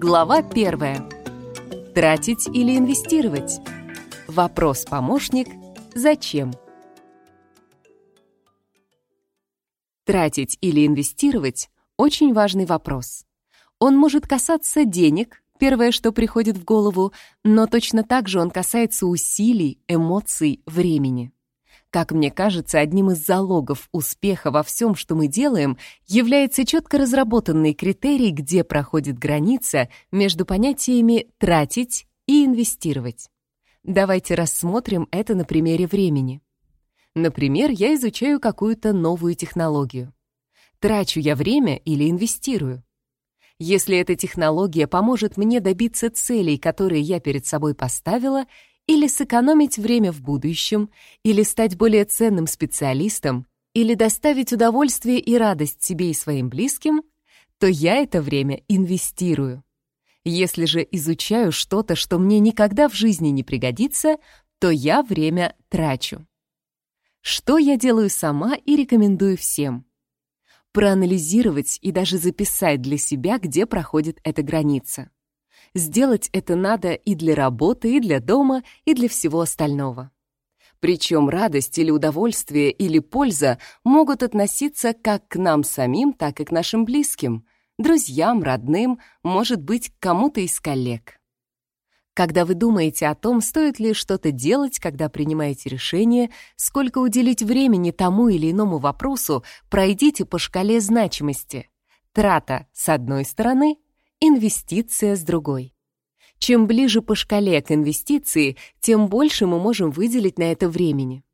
Глава первая. Тратить или инвестировать? Вопрос-помощник «Зачем?». Тратить или инвестировать – очень важный вопрос. Он может касаться денег, первое, что приходит в голову, но точно так же он касается усилий, эмоций, времени. Как мне кажется, одним из залогов успеха во всем, что мы делаем, является четко разработанный критерий, где проходит граница между понятиями «тратить» и «инвестировать». Давайте рассмотрим это на примере времени. Например, я изучаю какую-то новую технологию. Трачу я время или инвестирую? Если эта технология поможет мне добиться целей, которые я перед собой поставила, или сэкономить время в будущем, или стать более ценным специалистом, или доставить удовольствие и радость себе и своим близким, то я это время инвестирую. Если же изучаю что-то, что мне никогда в жизни не пригодится, то я время трачу. Что я делаю сама и рекомендую всем? Проанализировать и даже записать для себя, где проходит эта граница. Сделать это надо и для работы, и для дома, и для всего остального. Причем радость или удовольствие или польза могут относиться как к нам самим, так и к нашим близким, друзьям, родным, может быть, кому-то из коллег. Когда вы думаете о том, стоит ли что-то делать, когда принимаете решение, сколько уделить времени тому или иному вопросу, пройдите по шкале значимости. Трата с одной стороны, инвестиция с другой. Чем ближе по шкале к инвестиции, тем больше мы можем выделить на это времени.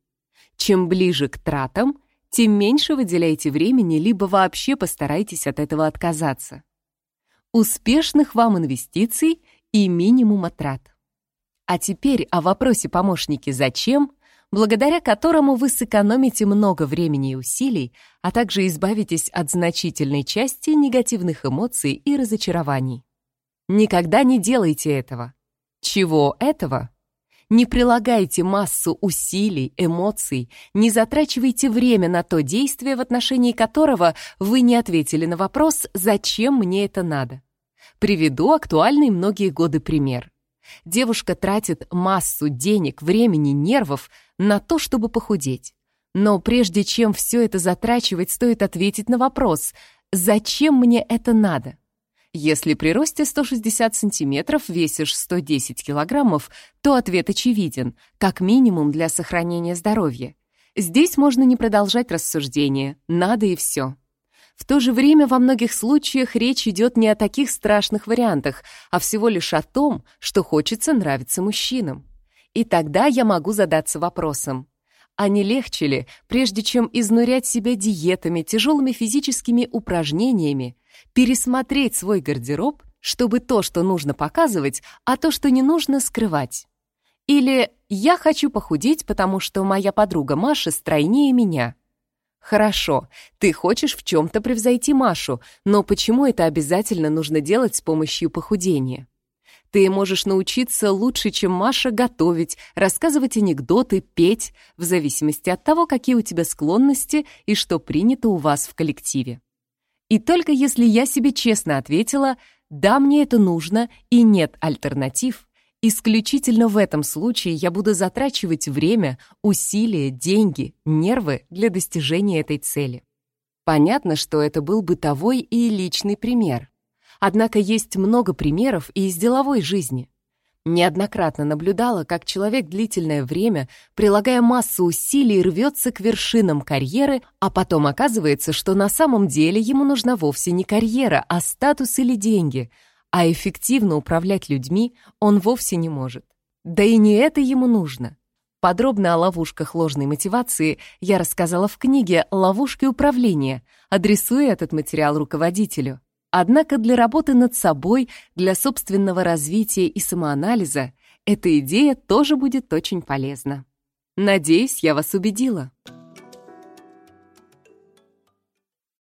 Чем ближе к тратам, тем меньше выделяйте времени, либо вообще постарайтесь от этого отказаться. Успешных вам инвестиций и минимума трат. А теперь о вопросе помощники «Зачем?», благодаря которому вы сэкономите много времени и усилий, а также избавитесь от значительной части негативных эмоций и разочарований. Никогда не делайте этого. Чего этого? Не прилагайте массу усилий, эмоций, не затрачивайте время на то действие, в отношении которого вы не ответили на вопрос «Зачем мне это надо?». Приведу актуальный многие годы пример. Девушка тратит массу денег, времени, нервов на то, чтобы похудеть. Но прежде чем все это затрачивать, стоит ответить на вопрос «Зачем мне это надо?». Если при росте 160 сантиметров весишь 110 килограммов, то ответ очевиден, как минимум для сохранения здоровья. Здесь можно не продолжать рассуждение, надо и все. В то же время во многих случаях речь идет не о таких страшных вариантах, а всего лишь о том, что хочется нравиться мужчинам. И тогда я могу задаться вопросом, а не легче ли, прежде чем изнурять себя диетами, тяжелыми физическими упражнениями, пересмотреть свой гардероб, чтобы то, что нужно показывать, а то, что не нужно, скрывать? Или «я хочу похудеть, потому что моя подруга Маша стройнее меня», Хорошо, ты хочешь в чем-то превзойти Машу, но почему это обязательно нужно делать с помощью похудения? Ты можешь научиться лучше, чем Маша, готовить, рассказывать анекдоты, петь, в зависимости от того, какие у тебя склонности и что принято у вас в коллективе. И только если я себе честно ответила «да, мне это нужно» и «нет альтернатив», Исключительно в этом случае я буду затрачивать время, усилия, деньги, нервы для достижения этой цели. Понятно, что это был бытовой и личный пример. Однако есть много примеров и из деловой жизни. Неоднократно наблюдала, как человек длительное время, прилагая массу усилий, рвется к вершинам карьеры, а потом оказывается, что на самом деле ему нужна вовсе не карьера, а статус или деньги — а эффективно управлять людьми он вовсе не может. Да и не это ему нужно. Подробно о ловушках ложной мотивации я рассказала в книге «Ловушки управления», адресуя этот материал руководителю. Однако для работы над собой, для собственного развития и самоанализа эта идея тоже будет очень полезна. Надеюсь, я вас убедила.